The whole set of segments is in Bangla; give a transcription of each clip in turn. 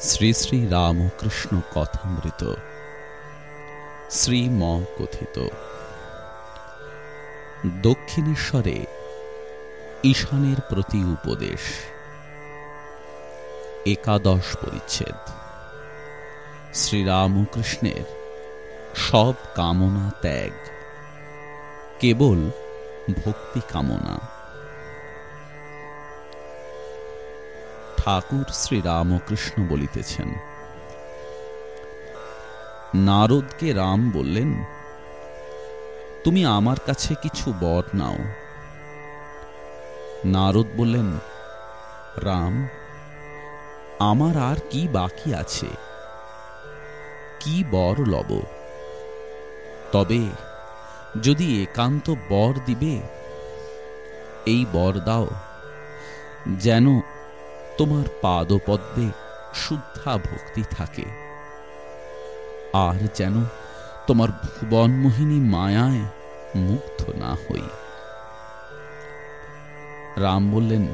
শ্রী শ্রী রামকৃষ্ণ কথামৃত। শ্রীম কথিত দক্ষিণেশ্বরে ঈশানের প্রতি উপদেশ। একাদশ পরিচ্ছেদ। শ্রীরামকৃষ্ণের সব কামনা ত্যাগ। কেবল ভক্তি কামনা। ঠাকুর শ্রীরামকৃষ্ণ বলিতেছেন। নারদকে রাম বললেন, তুমি আমার কাছে কিছু বর নাও। নারদ বললেন, রাম, আমার আর কি বাকি আছে? কি বর লব? তবে যদি একান্ত বর দিবে, এই বর দাও, যেন তোমার পাদপদ্মে শুদ্ধা ভক্তি থাকে। আর যেন তোমার ভুবনমোহিনী মায়ায় মুগ্ধ না হই। রাম বললেন,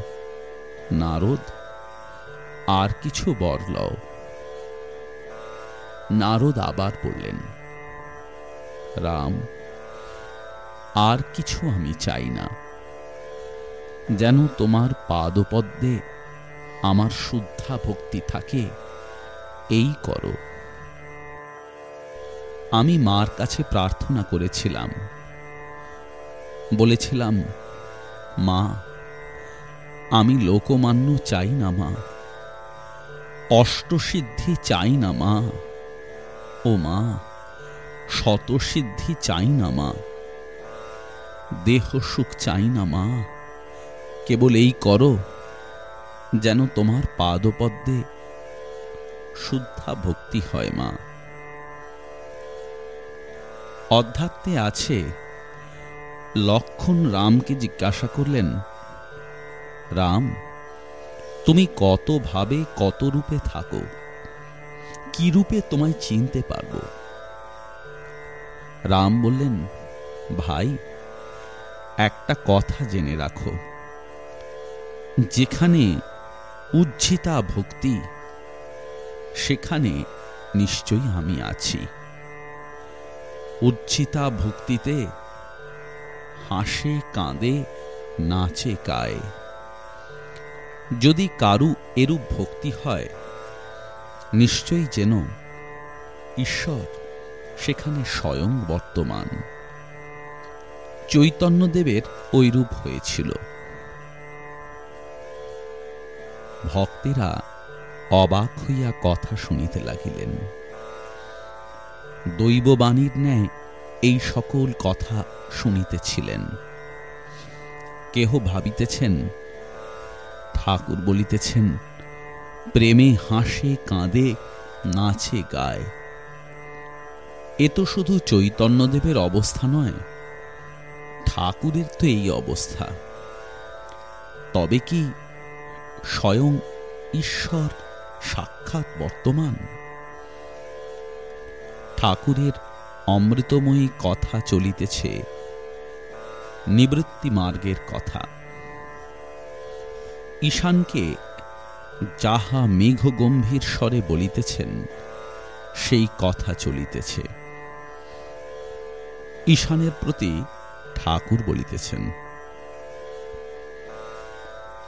নারদ, আর কিছু বর লও। নারদ আবার বললেন, রাম, আর কিছু আমি চাই না। যেন তোমার পাদপদ্মে আমার শুদ্ধা ভক্তি থাকে, এই করো। আমি মার কাছে প্রার্থনা করেছিলাম। বলেছিলাম, মা, আমি লোকমান্য চাই না, মা। অষ্টসিদ্ধি চাই না, মা। ও মা, শতসিদ্ধি চাই না, মা। দেহ সুখ চাই না, মা। কেবল এই করো যেন তোমার পাদপদ্মে শুদ্ধা ভক্তি হয় মা। অধ্যাত্মে আছে, লক্ষণ রামকে জিজ্ঞাসা করলেন, রাম, তুমি কত ভাবে কত রূপে থাকো? কি রূপে তোমায় চিনতে পারব? রাম বললেন, ভাই, একটা কথা জেনে রাখো। যেখানে উজ্জিতা ভক্তি, সেখানে নিশ্চয়ই আমি আছি। উজ্জিতা ভক্তিতে হাসে, কাঁদে, নাচে, গায়ে। যদি কারু এরূপ ভক্তি হয়, নিশ্চয়ই যেন ঈশ্বর সেখানে স্বয়ং বর্তমান। চৈতন্যদেবের ঐরূপ হয়েছিল। ভক্তেরা অবাক হইয়া কথা শুনিতে লাগিলেন। দৈববাণীর ন্যায় এই সকল কথা শুনিতেছিলেন। কেহ ভাবিতেছেন, ঠাকুর বলিতেছেন, প্রেমে হাসে, কাঁদে, নাচে, গায়। এ তো শুধু চৈতন্যদেবের অবস্থা নয়, ঠাকুরের তো এই অবস্থা। তবে কি স্বয়ং ঈশ্বর সাক্ষাৎ বর্তমান। ঠাকুরের অমৃতময়ী কথা চলিতেছে, নিবৃত্তি মার্গের কথা। ঈশানকে যাহা মেঘ গম্ভীর স্বরে বলিতেছেন, সেই কথা চলিতেছে। ঈশানের প্রতি ঠাকুর বলিতেছেন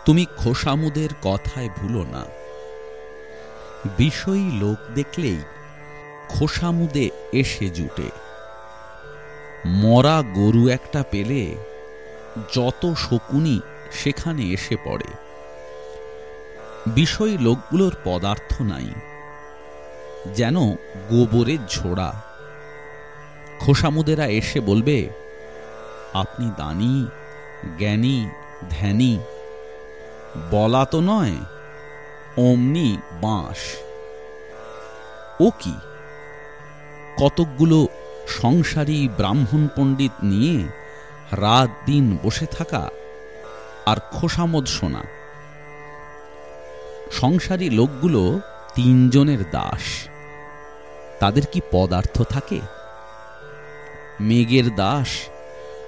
তুমি খোসামুদের কথায় ভুলো না। বিষয়ী লোক দেখলেই খোসামুদে এসে জুটে। মরা গরু একটা পেলে যত শকুনি সেখানে এসে পড়ে। বিষয় লোকগুলোর পদার্থ নাই, যেন গোবরের ঝোড়া। খোসামুদেরা এসে বলবে, আপনি দানি, জ্ঞানী, ধ্যানী বলা তো নয়, অমনি বাঁশ। ও কি? কতকগুলো সংসারী ব্রাহ্মণ পণ্ডিত নিয়ে রাত দিন বসে থাকা আর খোসামদ শোনা। সংসারী লোকগুলো তিনজনের দাস। তাদের কি পদার্থ থাকে? মেঘের দাস,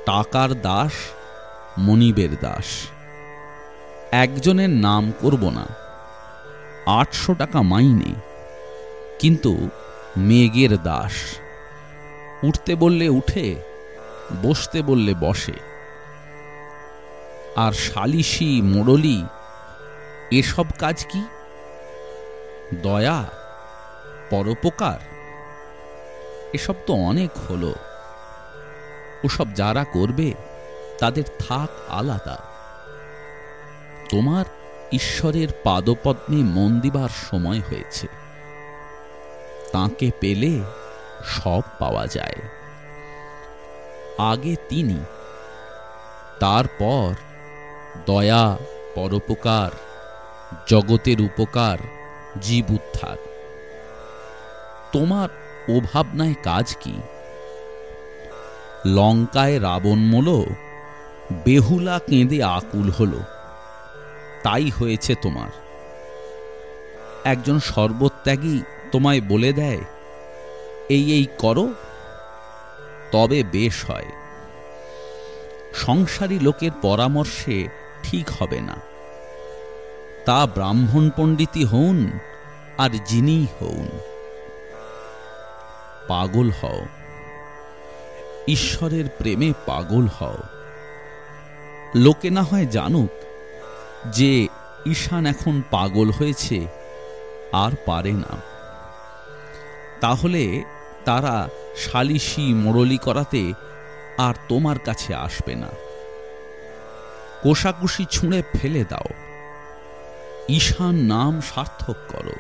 টাকার দাস, মনিবের দাস। একজনের নাম করব না। আটশো টাকা মাইনে। কিন্তু মেঘের দাস। উঠতে বললে উঠে, বসতে বললে বসে। আর সালিশি মোড়লি, এসব কাজ কি? দয়া, পরোপকার? এসব তো অনেক হলো। ওসব যারা করবে, তাদের থাক আলাদা। তোমার ঈশ্বরের পাদপদ্মে মন দিবার সময় হয়েছে। তাকে পেলে সব পাওয়া যায়। আগে তিনি, তারপর দয়া, পরোপকার, জগতের উপকার জীব উদ্ধার তোমার ওভাবনায় কাজ কি? লঙ্কায় রাবণ মোল, বেহুলা কেঁদে আকুল হল। তাই হয়েছে তোমার। একজন সর্বত্যাগী তোমায় বলে দেয়, এই এই করো, তবে বেশ হয়। সংসারী লোকের পরামর্শে ঠিক হবে না। তা ব্রাহ্মণ পণ্ডিতই হউন আর যিনি হউন। পাগল হও। ঈশ্বরের প্রেমে পাগল হও। লোকে না হয় জানুক যে ঈশান এখন পাগল হয়েছে আর পারে না। তাহলে তারা সালিশি মোড়লি করাতে আর তোমার কাছে আসবে না। কোষাকুষি ছুঁড়ে ফেলে দাও। ঈশান নাম সার্থক করো।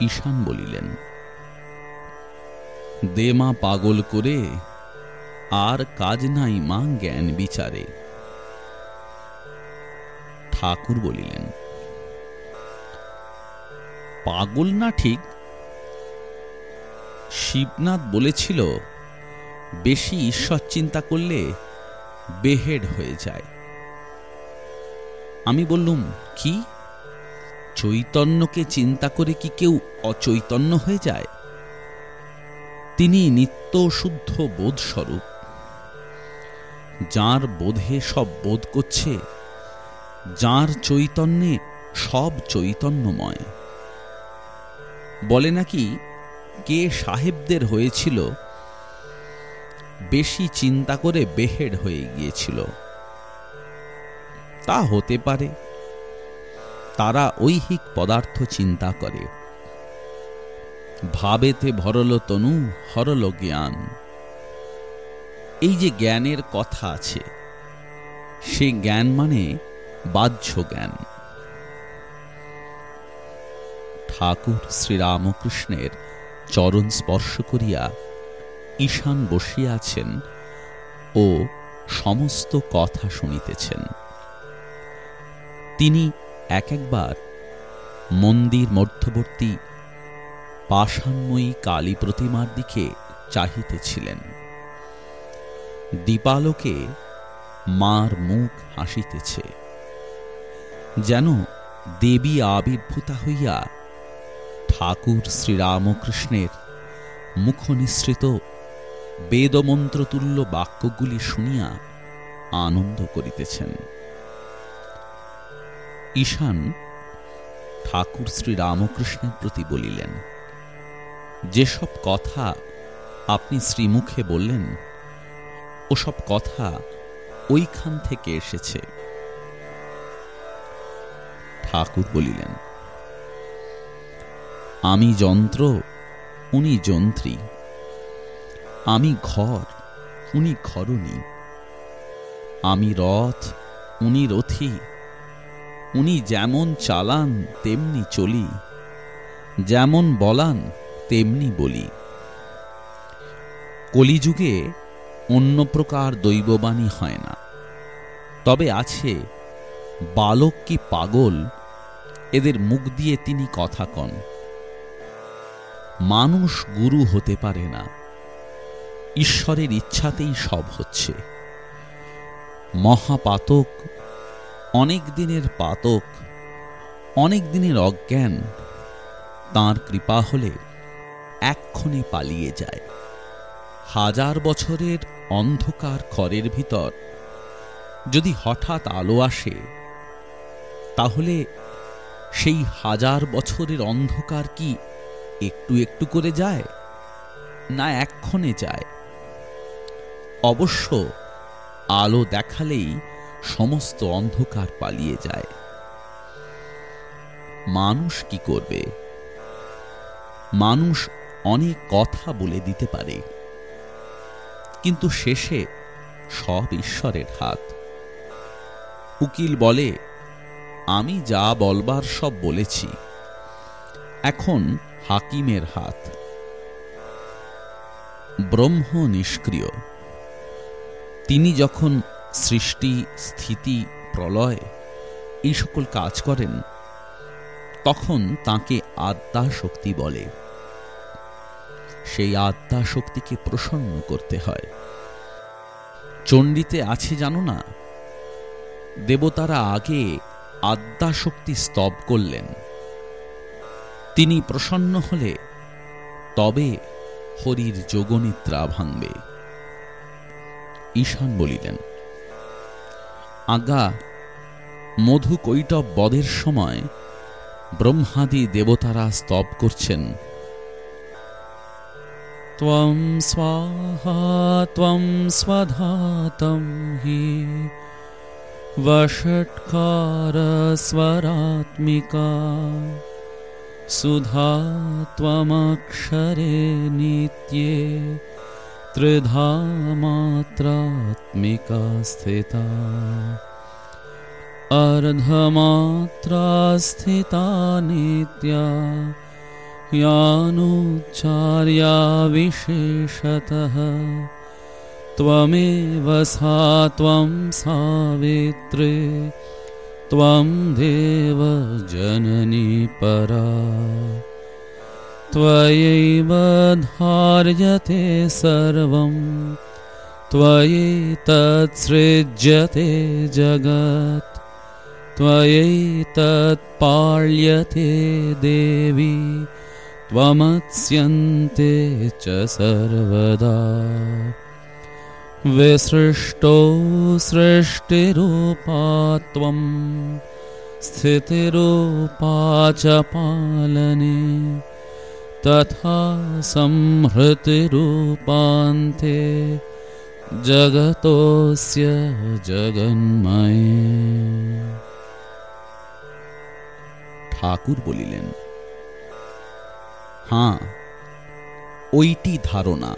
ঈশান বলিলেন, দেমা পাগল করে আর কাজ নাই মা জ্ঞান বিচারে। ঠাকুর বলিলেন, পাগল না ঠিক? শিবনাথ বলেছিল, বেশি ঈশ্বর চিন্তা করলে বেহেড হয়ে যায়। আমি বললুম, কি? চৈতন্যকে চিন্তা করে কি কেউ অচৈতন্য হয়ে যায়? তিনি নিত্য শুদ্ধ বোধস্বরূপ। যার বোধে সব বোধ করছে যার চৈতন্যে সব চৈতন্যময়। বলে নাকি, কে সাহেবদের হয়েছিল, বেশি চিন্তা করে বেহেড হয়ে গিয়েছিল। তা হতে পারে, তারা ঐহিক পদার্থ চিন্তা করে। ভাবেতে ভরল তনু, হরল জ্ঞান। এই যে জ্ঞানের কথা আছে, সে জ্ঞান মানে বাহ্য জ্ঞান ঠাকুর শ্রীরামকৃষ্ণের চরণ স্পর্শ করিয়া ঈশান বসিয়াছেন ও সমস্ত কথা শুনিতেছেন। তিনি এক একবার মন্দির মধ্যবর্তী পাষাণময়ী কালী প্রতিমার দিকে চাহিতেছিলেন। দীপালোকে মার মুখ হাসিতেছে। যেন দেবী আবির্ভূতা হইয়া ঠাকুর শ্রীরামকৃষ্ণের মুখনিসৃত বেদমন্ত্রতুল্য বাক্যগুলি শুনিয়া আনন্দ করিতেছেন। ঈশান ঠাকুর শ্রীরামকৃষ্ণের প্রতি বলিলেন, যেসব কথা আপনি শ্রীমুখে বললেন, ওসব কথা ওইখান থেকে এসেছে। ঠাকুর বলিলেন, আমি যন্ত্র, উনি যন্ত্রী। আমি ঘর, উনি ঘরণী। আমি রথ, উনি রথী। উনি যেমন চালান, তেমনি চলি। যেমন বলান, তেমনি বলি। কলিযুগে অন্য প্রকার দৈববাণী হয় না। তবে আছে, বালক কি পাগল এদের মুখ দিয়ে তিনি কথা কন। মানুষ গুরু হতে পারে না। ঈশ্বরের ইচ্ছাতেই সব হচ্ছে। মহাপাতক, অনেক দিনের পাতক, অনেক দিনের অজ্ঞান, তার কৃপা হলে এক্ষণে পালিয়ে যায়। হাজার বছরের অন্ধকার খরের ভিতর যদি হঠাৎ আলো আসে, তাহলে সেই হাজার বছরের অন্ধকার কি একটু একটু করে যায় না এক্ষণে যায়? অবশ্য আলো দেখালেই সমস্ত অন্ধকার পালিয়ে যায়। মানুষ কি করবে? মানুষ অনেক কথা বলে দিতে পারে। কিন্তু শেষে সব ঈশ্বরের হাত। উকিল বলে আমি যা বলবার সব বলেছি। এখন হাকিমের হাত। ব্রহ্ম নিষ্ক্রিয়। তিনি যখন সৃষ্টি, স্থিতি, প্রলয় এই সকল কাজ করেন, তখন তাকে আত্মা শক্তি বলে। সেই আত্মা শক্তিকে প্রসন্ন করতে হয়। চণ্ডীতে আছে জানো না, দেবতারা আগে আদ্যা শক্তি স্তব করলেন তিনি প্রসন্ন হলে তবে হরির যোগনিদ্রা ভাঙবে ঈশান বলিলেন আজ্ঞা মধু কৈটব বধের সময় ব্রহ্মাদি দেবতারা স্তব করছেন त्वं स्वाहा त्वं स्वधातं हि वषट्कारस्वरात्मिका सुधा त्वमक्षरे नित्ये त्रिधा मात्रात्मिका स्थिता। अर्धमात्रा स्थिता नित्या यानुच्चार्या विशेषतः त्वमेव सा त्वं सावित्रे त्वं देवजननी परा। त्वयैव धार्यते सर्वं त्वयैतत्सृज्यते जगत् त्वयैतत्पाल्यते देवी त्वमत्स्यन्ते च सर्वदा विसृष्टो सृष्टिरूपा त्वं स्थितिरूपा च पालने तथा संहृतिरूपान्ते जगतोऽस्य जगन्मये ঠাকুর বলিলেন হাঁ ওইটি ধারণা